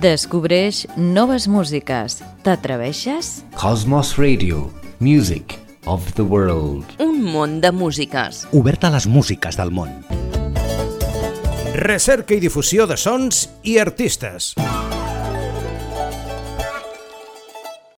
Descobreix noves músiques. T'atreveixes? Cosmos Radio. Music of the world. Un món de músiques. Obert a les músiques del món. Recerca i difusió de sons i artistes.